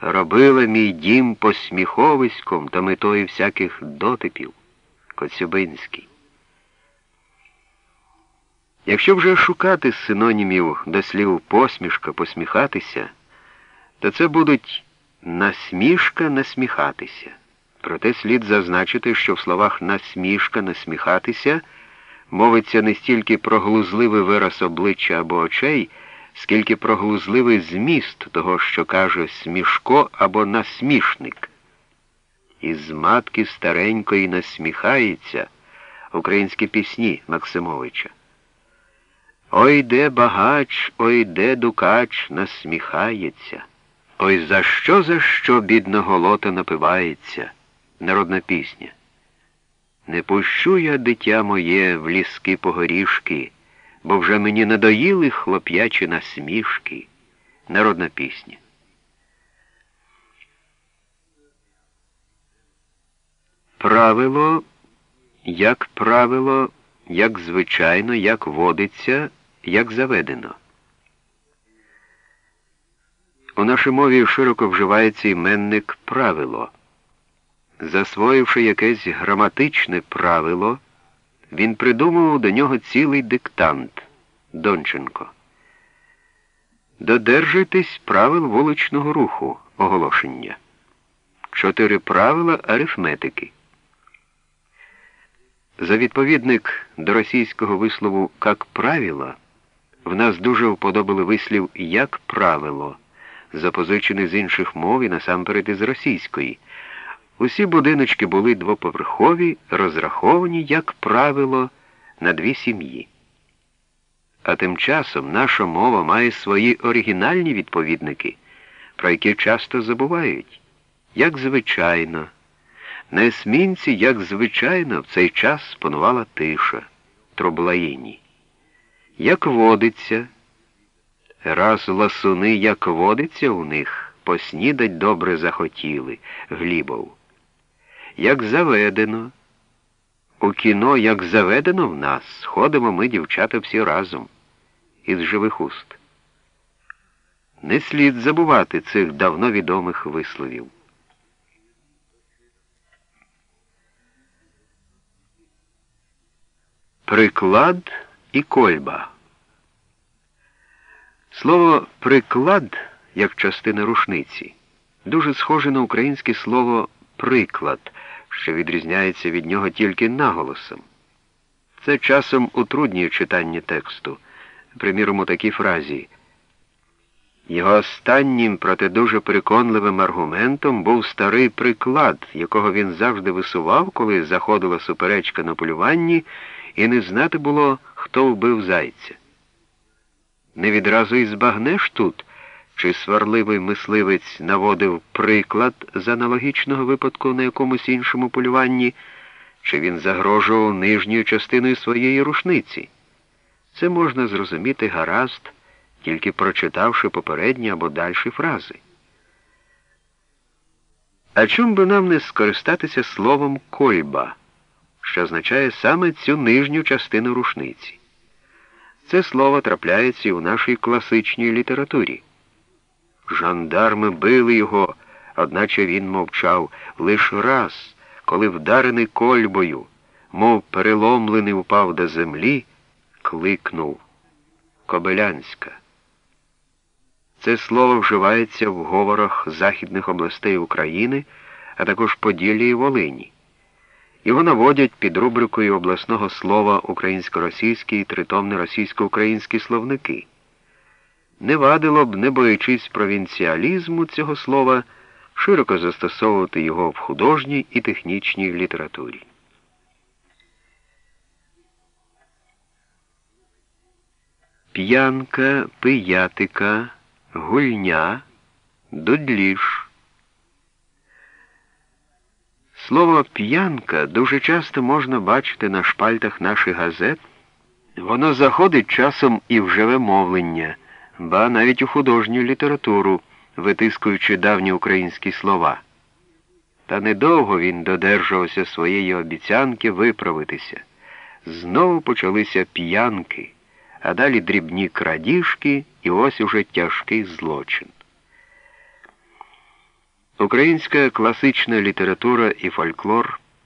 робила мій дім посміховиськом та метою всяких дотипів. Коцюбинський. Якщо вже шукати синонімів до слів посмішка, посміхатися, то це будуть насмішка насміхатися. Проте слід зазначити, що в словах насмішка насміхатися мовиться не стільки про глузливий вираз обличчя або очей, скільки про глузливий зміст того, що каже смішко або насмішник. Із матки старенької насміхається українські пісні Максимовича. Ой де багач, ой де дукач насміхається. Ой за що, за що бідного лота напивається? Народна пісня. Не пущу я, дитя моє, в ліски погорішки, бо вже мені надоїли хлоп'ячі насмішки. Народна пісня. Правило, як правило, як звичайно, як водиться, як заведено. У нашій мові широко вживається іменник правило. Засвоївши якесь граматичне правило, він придумав до нього цілий диктант Донченко. Додержуйтесь правил вуличного руху оголошення. Чотири правила арифметики. За відповідник до російського вислову «как правило» в нас дуже вподобали вислів як правило, запозичений з інших мов і насамперед із російської. Усі будиночки були двоповерхові, розраховані, як правило, на дві сім'ї. А тим часом наша мова має свої оригінальні відповідники, про які часто забувають, як звичайно. На есмінці, як звичайно, в цей час панувала тиша, троблаїні. Як водиться, раз ласуни, як водиться у них, поснідать добре захотіли, Глібов. Як заведено, у кіно, як заведено в нас, ходимо ми, дівчата, всі разом, із живих уст. Не слід забувати цих давно відомих висловів. Приклад і кольба. Слово приклад як частина рушниці дуже схоже на українське слово приклад, що відрізняється від нього тільки наголосом. Це часом утруднює читання тексту, приміром у такій фразі. Його останнім, проте дуже переконливим аргументом був старий приклад, якого він завжди висував, коли заходила суперечка на полюванні і не знати було, хто вбив зайця. Не відразу і збагнеш тут, чи сварливий мисливець наводив приклад з аналогічного випадку на якомусь іншому полюванні, чи він загрожував нижньою частиною своєї рушниці. Це можна зрозуміти гаразд, тільки прочитавши попередні або дальші фрази. А чому би нам не скористатися словом кольба? що означає саме цю нижню частину рушниці. Це слово трапляється і у нашій класичній літературі. Жандарми били його, одначе він мовчав лише раз, коли вдарений кольбою, мов переломлений упав до землі, кликнув Кобилянська. Це слово вживається в говорах західних областей України, а також Поділлі і Волині. Його наводять під рубрикою обласного слова українсько-російські і тритомне російсько-українські словники. Не вадило б, не боячись провінціалізму цього слова, широко застосовувати його в художній і технічній літературі. П'янка, пиятика, гульня, дудліш. Слово п'янка дуже часто можна бачити на шпальтах наших газет. Воно заходить часом і в живе мовлення, ба навіть у художню літературу, витискуючи давні українські слова. Та недовго він додержувався своєї обіцянки виправитися. Знову почалися п'янки, а далі дрібні крадіжки і ось уже тяжкий злочин. Українська класична література і фольклор